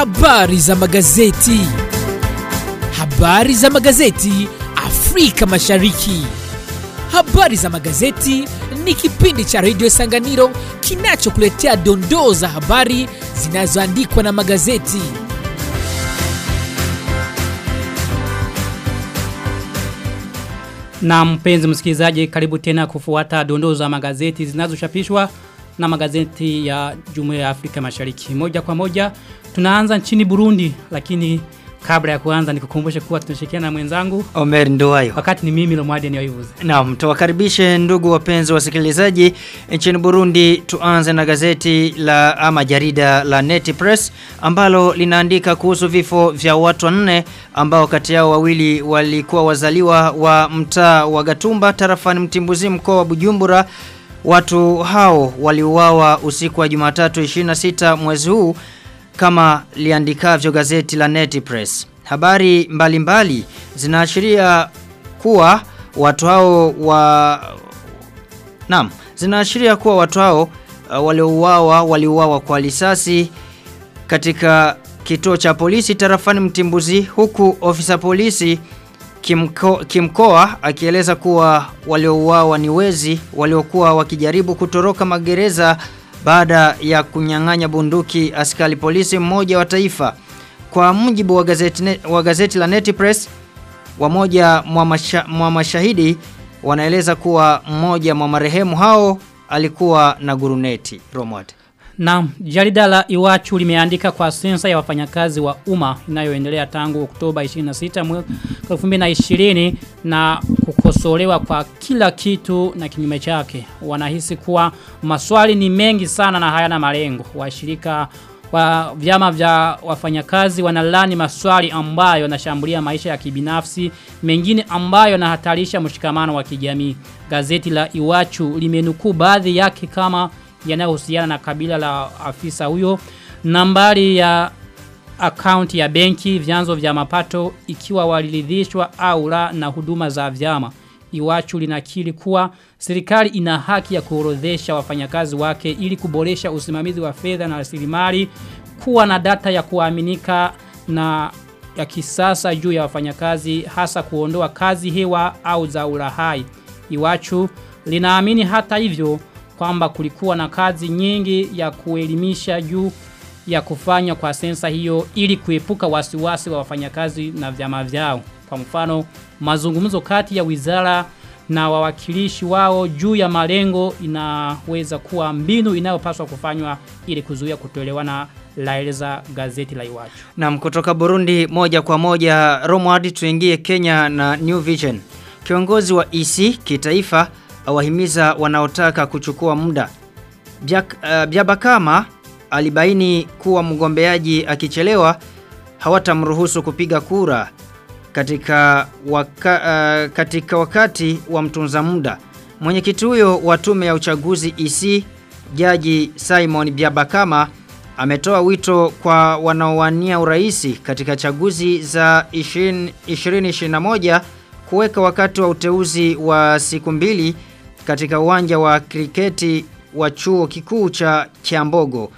Habari za magazeti. Habari za magazeti Afrika Mashariki. Habari za magazeti ni kipindi cha redio Sanganiro kinachokuletea dondoo za habari zinazoandikwa na magazeti. Na mpenzi msikilizaji karibu tena kufuata dondoo za magazeti zinazochapishwa na magazeti ya Jumuiya ya Afrika Mashariki. Moja kwa moja tunaanza nchini Burundi lakini kabla ya kuanza nikukumbushe kuwa tunashirikiana na mwenzangu Omer Nduwayo. wakati ni mimi Lomwadi niyoivuze. Naam, tuwakaribishe ndugu wapenzi wasikilizaji. Nchini Burundi tuanze na gazeti la ama jarida la Neti Press ambalo linaandika kuhusu vifo vya watu wanne ambao kati yao wawili walikuwa wazaliwa wa mtaa wa Gatumba tarafani Mtimbuzi mkoa wa Bujumbura. Watu hao waliuawa usiku wa Jumatatu 26 mwezi huu kama liandikavyo gazeti la Neti Press. Habari mbalimbali zinaashiria kuwa watu hao wa Naam, zinaashiria kuwa watu hao uh, waliouawa waliuawa kwa risasi katika kituo cha polisi tarafani Mtimbuzi huku ofisa polisi kimko, kimkoa akieleza kuwa waliouawa ni wezi waliokuwa wakijaribu kutoroka magereza baada ya kunyang'anya bunduki askari polisi mmoja wa taifa. Kwa mujibu wa gazeti, wa gazeti la Neti Press, wamoja mwa, mwa mashahidi wanaeleza kuwa mmoja mwa marehemu hao alikuwa na guruneti. Romwad. Na jarida la Iwachu limeandika kwa sensa ya wafanyakazi wa umma inayoendelea tangu Oktoba 26 mwaka 2020 na kukosolewa kwa kila kitu na kinyume chake. Wanahisi kuwa maswali ni mengi sana na hayana malengo. Washirika wa vyama vya wafanyakazi wanalani maswali ambayo yanashambulia maisha ya kibinafsi, mengine ambayo yanahatarisha mshikamano wa kijamii. Gazeti la Iwachu limenukuu baadhi yake kama yanayohusiana na kabila la afisa huyo, nambari ya akaunti ya benki, vyanzo vya mapato ikiwa waliridhishwa au la na huduma za vyama. Iwachu linakiri kuwa serikali ina haki ya kuorodhesha wafanyakazi wake ili kuboresha usimamizi wa fedha na rasilimali, kuwa na data ya kuaminika na ya kisasa juu ya wafanyakazi hasa kuondoa kazi hewa au za urahai. Iwachu linaamini hata hivyo kwamba kulikuwa na kazi nyingi ya kuelimisha juu ya kufanya kwa sensa hiyo ili kuepuka wasiwasi wa wafanyakazi na vyama vyao. Kwa mfano, mazungumzo kati ya wizara na wawakilishi wao juu ya malengo inaweza kuwa mbinu inayopaswa kufanywa ili kuzuia kutoelewana laeleza gazeti la Iwachu. Naam, kutoka Burundi moja kwa moja Romwad tuingie Kenya na New Vision. Kiongozi wa EC kitaifa awahimiza wanaotaka kuchukua muda. biabakama uh, Byabakama alibaini kuwa mgombeaji akichelewa hawatamruhusu kupiga kura katika, waka, uh, katika wakati wa mtunza muda. Mwenyekiti huyo wa tume ya uchaguzi EC Jaji Simon Biabakama ametoa wito kwa wanaowania uraisi katika chaguzi za 20 2021 kuweka wakati wa uteuzi wa siku mbili katika uwanja wa kriketi wa chuo kikuu cha Kiambogo.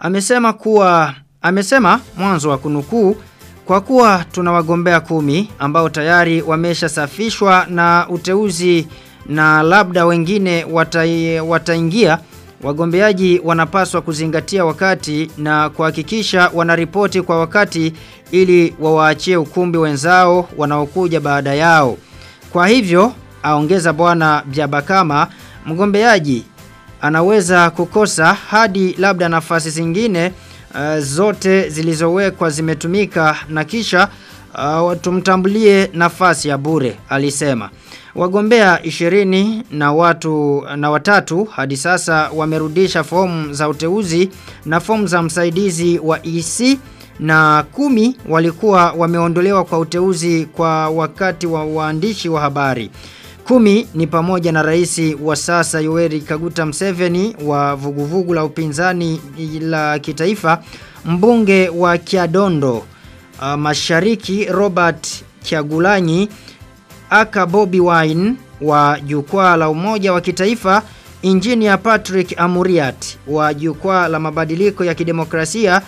Amesema kuwa amesema mwanzo wa kunukuu kwa kuwa tuna wagombea kumi ambao tayari wameshasafishwa na uteuzi na labda wengine wataingia wagombeaji wanapaswa kuzingatia wakati na kuhakikisha wanaripoti kwa wakati ili wawaachie ukumbi wenzao wanaokuja baada yao. Kwa hivyo, aongeza bwana Byabakama, mgombeaji anaweza kukosa hadi labda nafasi zingine uh, zote zilizowekwa zimetumika na kisha uh, tumtambulie nafasi ya bure alisema. Wagombea 20 na watu na watatu hadi sasa wamerudisha fomu za uteuzi na fomu za msaidizi wa EC na kumi walikuwa wameondolewa kwa uteuzi kwa wakati wa waandishi wa habari. Kumi ni pamoja na rais wa sasa Yoweri Kaguta mseveni wa vuguvugu la upinzani la kitaifa, mbunge wa Kiadondo uh, Mashariki Robert Kyagulanyi, aka Bobby Wine wa jukwaa la umoja wa kitaifa, Engineer Patrick Amuriat wa jukwaa la mabadiliko ya kidemokrasia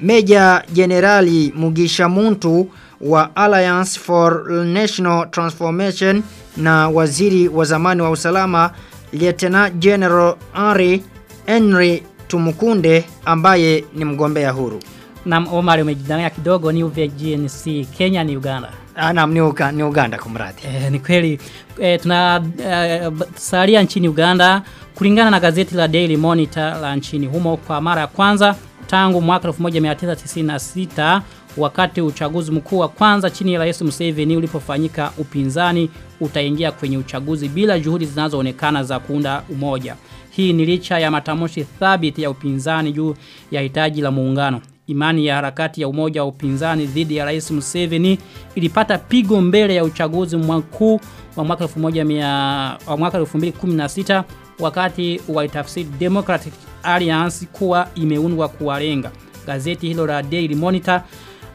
Meja Jenerali Mugisha Muntu wa Alliance for National Transformation na waziri wa zamani wa usalama Lieutenant General Henry Henry Tumukunde ambaye ni mgombea huru. Na Omar umejidanganya kidogo ni UVGNC Kenya ni Uganda. Ah, naam ni, Uga, ni Uganda kumradi. Eh, ni kweli eh, tuna eh, salia nchini Uganda kulingana na gazeti la Daily Monitor la nchini humo kwa mara ya kwanza tangu mwaka 1996 wakati uchaguzi mkuu wa kwanza chini ya Rais Museveni ulipofanyika upinzani utaingia kwenye uchaguzi bila juhudi zinazoonekana za kuunda umoja. Hii ni licha ya matamshi thabiti ya upinzani juu ya hitaji la muungano. Imani ya harakati ya umoja wa upinzani dhidi ya Rais Museveni ilipata pigo mbele ya uchaguzi mkuu wa mwaka 1100 wa mwaka 2016 wakati walitafsiri Democratic Alliance kuwa imeundwa kuwalenga. Gazeti hilo la Daily Monitor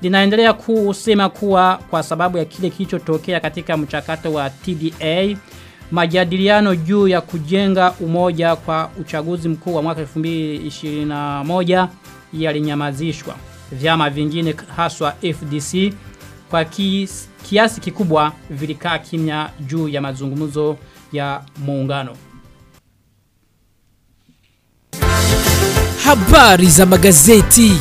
linaendelea kusema kuwa kwa sababu ya kile kilichotokea katika mchakato wa TDA majadiliano juu ya kujenga umoja kwa uchaguzi mkuu wa mwaka 2021 yalinyamazishwa. Vyama vingine haswa FDC kwa kiasi, kiasi kikubwa vilikaa kimya juu ya mazungumzo ya muungano. Habari za magazeti.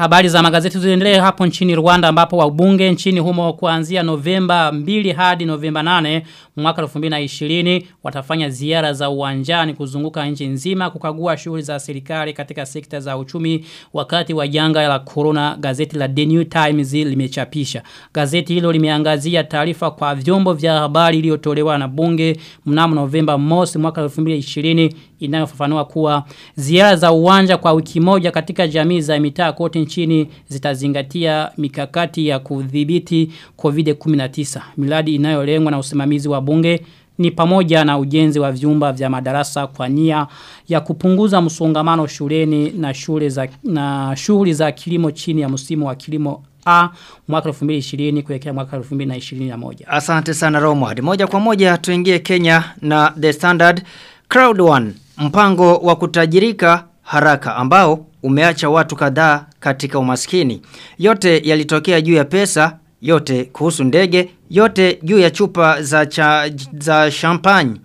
Habari za magazeti ziendelee hapo nchini Rwanda ambapo wabunge nchini humo kuanzia Novemba 2 hadi Novemba 8 mwaka 2020 watafanya ziara za uwanjani kuzunguka nchi nzima kukagua shughuli za serikali katika sekta za uchumi wakati wa janga la corona gazeti la The New Times limechapisha. Gazeti hilo limeangazia taarifa kwa vyombo vya habari iliyotolewa na bunge mnamo Novemba mosi mwaka 2020 inayofafanua kuwa ziara za uwanja kwa wiki moja katika jamii za mitaa kote nchini zitazingatia mikakati ya kudhibiti COVID-19. Miradi inayolengwa na usimamizi wa bunge ni pamoja na ujenzi wa vyumba vya madarasa kwa nia ya kupunguza msongamano shuleni na shule za na shughuli za kilimo chini ya msimu wa kilimo A mwaka 2020 kuelekea mwaka 2021. Asante sana Romward. Moja kwa moja tuingie Kenya na The Standard Crowd One, mpango wa kutajirika haraka ambao umeacha watu kadhaa katika umaskini. Yote yalitokea juu ya pesa, yote kuhusu ndege, yote juu ya chupa za, cha, za champagne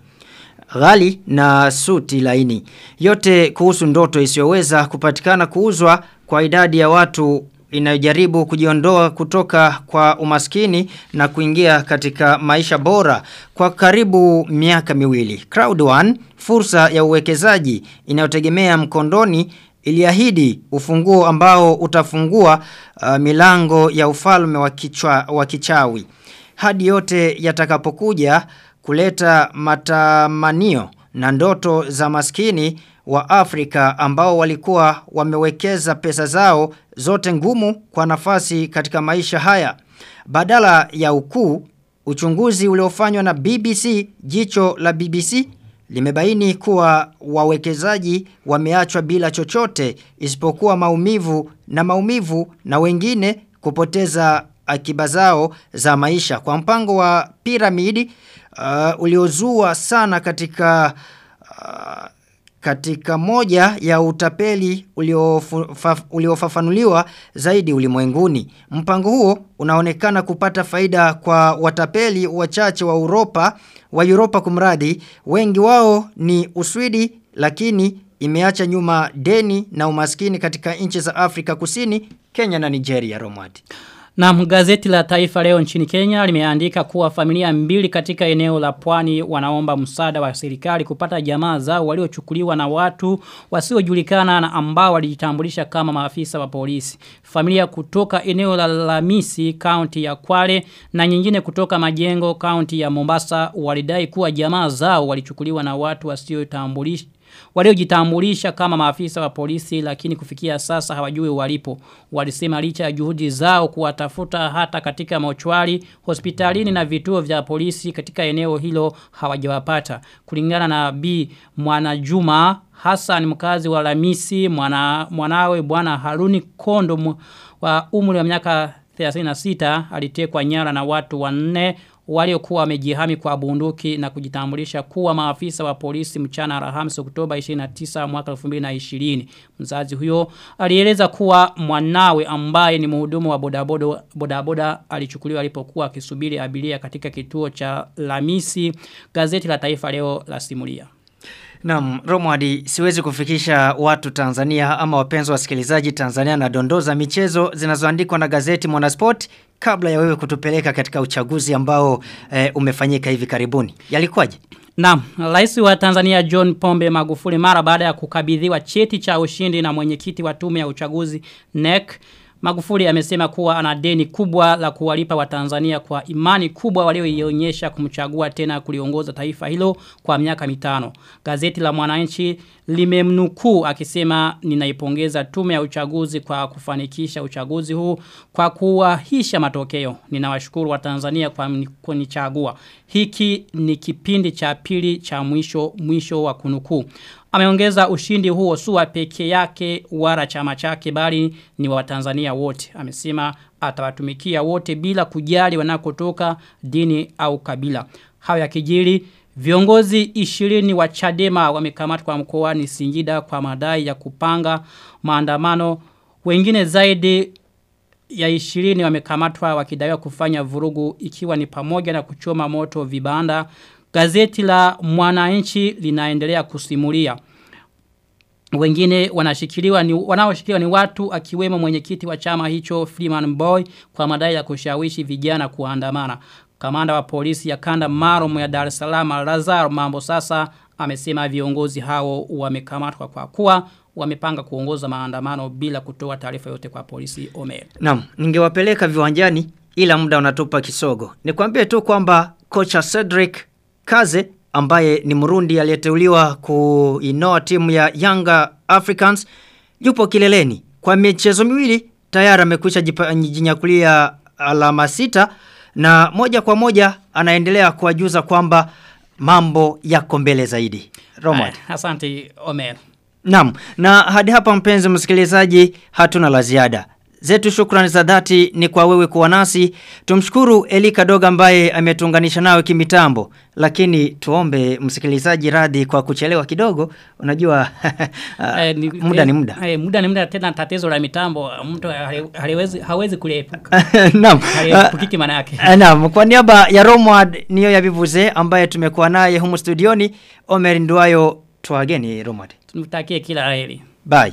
ghali na suti laini. Yote kuhusu ndoto isiyoweza kupatikana kuuzwa kwa idadi ya watu inayojaribu kujiondoa kutoka kwa umaskini na kuingia katika maisha bora kwa karibu miaka miwili. Crowd One, fursa ya uwekezaji inayotegemea mkondoni iliahidi ufunguo ambao utafungua uh, milango ya ufalme wa, kichwa, wa kichawi. Hadi yote yatakapokuja kuleta matamanio na ndoto za maskini wa Afrika ambao walikuwa wamewekeza pesa zao zote ngumu kwa nafasi katika maisha haya. Badala ya ukuu, uchunguzi uliofanywa na BBC, jicho la BBC, limebaini kuwa wawekezaji wameachwa bila chochote isipokuwa maumivu na maumivu na wengine kupoteza akiba zao za maisha. Kwa mpango wa piramidi uh, uliozua sana katika uh, katika moja ya utapeli uliofafanuliwa zaidi ulimwenguni. Mpango huo unaonekana kupata faida kwa watapeli wachache wa Europa, wa Europa kumradi, wengi wao ni Uswidi lakini imeacha nyuma deni na umaskini katika nchi za Afrika Kusini, Kenya na Nigeria Romati. Na gazeti la taifa leo nchini Kenya limeandika kuwa familia mbili katika eneo la pwani wanaomba msaada wa serikali kupata jamaa zao waliochukuliwa na watu wasiojulikana na ambao walijitambulisha kama maafisa wa polisi. Familia kutoka eneo la Lamisi kaunti ya Kwale na nyingine kutoka Majengo kaunti ya Mombasa walidai kuwa jamaa zao walichukuliwa na watu wasiotambulisha waliojitambulisha kama maafisa wa polisi lakini kufikia sasa hawajui walipo. Walisema licha ya juhudi zao kuwatafuta hata katika mochwari, hospitalini na vituo vya polisi katika eneo hilo hawajawapata. Kulingana na B Mwanajuma Hassan mkazi wa Lamisi mwana, mwanawe bwana Haruni Kondo wa umri wa miaka 36 alitekwa nyara na watu wanne waliokuwa wamejihami kwa bunduki na kujitambulisha kuwa maafisa wa polisi mchana Alhamisi Oktoba 29 mwaka 2020. Mzazi huyo alieleza kuwa mwanawe ambaye ni mhudumu wa bodaboda bodaboda alichukuliwa alipokuwa akisubiri abiria katika kituo cha Lamisi. Gazeti la Taifa leo la simulia. Naam, Romwadi, siwezi kufikisha watu Tanzania ama wapenzi wasikilizaji Tanzania na dondoo za michezo zinazoandikwa na gazeti Mwanasport kabla ya wewe kutupeleka katika uchaguzi ambao e, umefanyika hivi karibuni. Yalikuwaje? Naam, rais wa Tanzania John Pombe Magufuli mara baada ya kukabidhiwa cheti cha ushindi na mwenyekiti wa tume ya uchaguzi NEC Magufuli amesema kuwa ana deni kubwa la kuwalipa Watanzania kwa imani kubwa walioionyesha kumchagua tena kuliongoza taifa hilo kwa miaka mitano. Gazeti la Mwananchi limemnukuu akisema ninaipongeza tume ya uchaguzi kwa kufanikisha uchaguzi huu kwa kuwahisha matokeo. Ninawashukuru Watanzania kwa kunichagua. Hiki ni kipindi cha pili cha mwisho mwisho wa kunukuu. Ameongeza ushindi huo suwa peke yake wala chama chake bali ni wa Tanzania wote. Amesema atawatumikia wote bila kujali wanakotoka dini au kabila. Hayo yakijiri viongozi 20 wa Chadema wamekamatwa mkoani Singida kwa madai ya kupanga maandamano. Wengine zaidi ya 20 wamekamatwa wakidaiwa kufanya vurugu ikiwa ni pamoja na kuchoma moto vibanda. Gazeti la Mwananchi linaendelea kusimulia. Wengine wanashikiliwa ni wanaoshikiliwa ni watu akiwemo mwenyekiti wa chama hicho Freeman Boy kwa madai ya kushawishi vijana kuandamana. Kamanda wa polisi ya kanda maalum ya Dar es Salaam Lazaro Mambo sasa amesema viongozi hao wamekamatwa kwa kuwa wamepanga kuongoza maandamano bila kutoa taarifa yote kwa polisi Omer. Naam, ningewapeleka viwanjani ila muda unatupa kisogo. Nikwambie tu kwamba kocha Cedric Kaze ambaye ni Murundi aliyeteuliwa kuinoa timu ya Yanga Africans yupo kileleni. Kwa michezo miwili tayari amekwisha jinyakulia alama sita na moja kwa moja anaendelea kuwajuza kwamba mambo yako mbele zaidi. Romad. Asante Omer. Naam, na hadi hapa mpenzi msikilizaji hatuna la ziada. Zetu shukrani za dhati ni kwa wewe kuwa nasi. Tumshukuru Elika Doga ambaye ametuunganisha nawe kimitambo. Lakini tuombe msikilizaji radhi kwa kuchelewa kidogo. Unajua e, ni- muda ni muda. E, muda ni muda tena tatizo la mitambo mtu hawezi hawezi kuliepuka. Naam. Maana yake. Ah, Naam, kwa niaba ya Romward niyo ya Bivuze ambaye tumekuwa naye humu studioni, Omer Nduayo tuageni Romward. Tumtakie kila la heri. Bye.